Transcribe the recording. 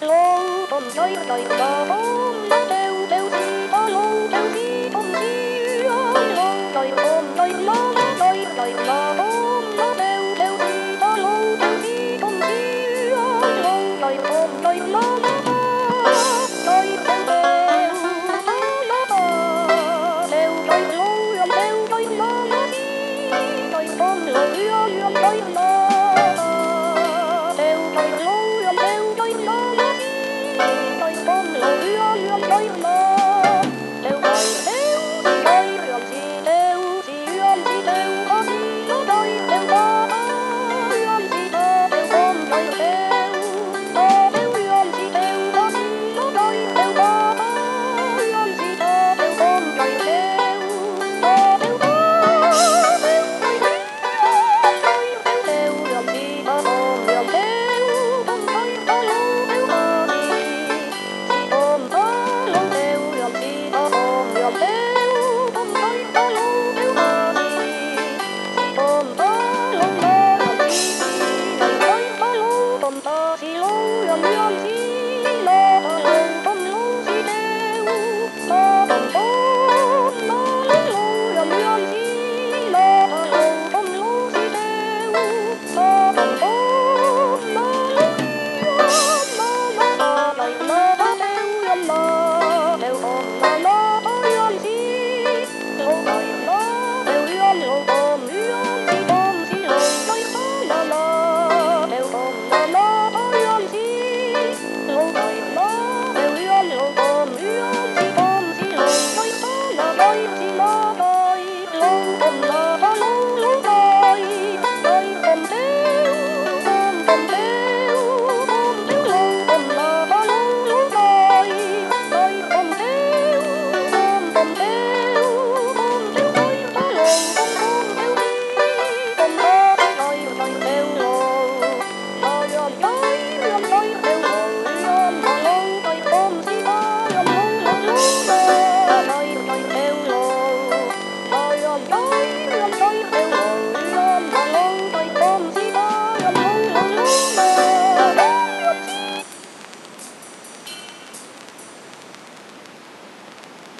lâu bom chơi đời là bom nó đeo đeo gì đó lâu đeo gì bom Bye.